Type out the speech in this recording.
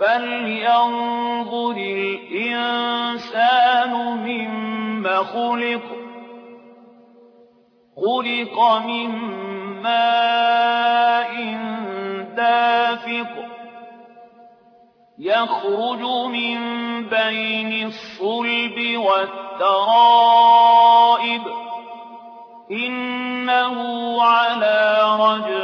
فلينظر الإنسان مما خلق خلق من ماء دافق يخرج من بين الصلب والترائب إنه على رجعه